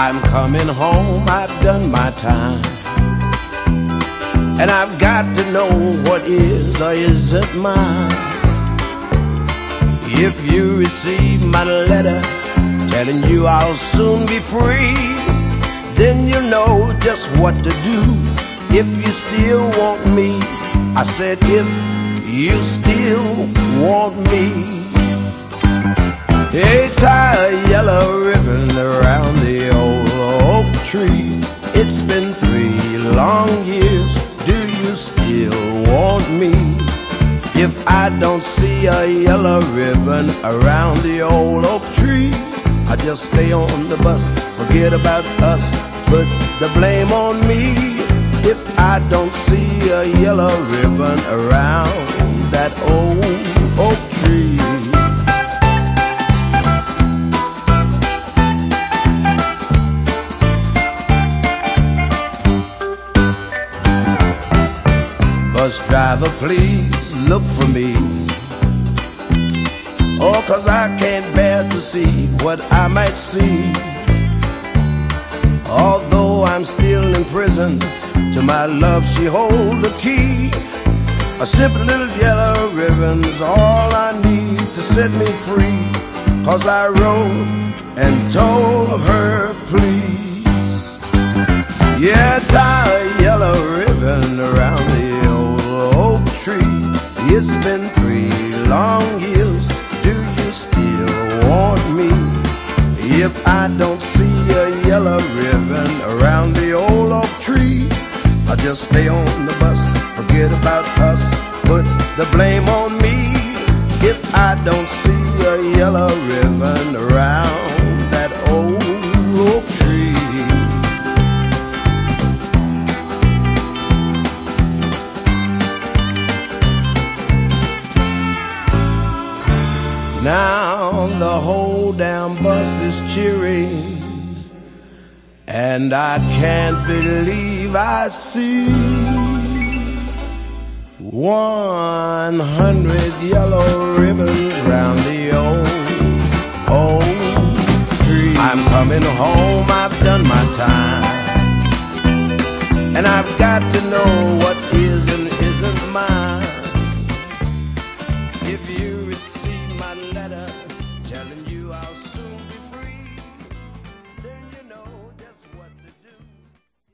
I'm coming home, I've done my time. And I've got to know what is or isn't mine. If you receive my letter telling you I'll soon be free, then you know just what to do if you still want me. I said, if you still want me. Hey, tie a yellow ribbon around the tree. It's been three long years. Do you still want me? If I don't see a yellow ribbon around the old oak tree, I just stay on the bus, forget about us, put the blame on me. If I don't see a yellow ribbon around that old Please look for me. Oh, cause I can't bear to see what I might see. Although I'm still in prison, to my love she holds the key. A simple little yellow ribbon's all I need to set me free. Cause I wrote and told her, please. Been three long years. Do you still want me? If I don't see a yellow ribbon around the old oak tree, I'll just stay on the bus, forget about us, put the blame on me. If I don't see a yellow ribbon around Now the whole damn bus is cheering, and I can't believe I see one hundred yellow ribbons round the old old tree. I'm coming home, I've done my time, and I've got to know what is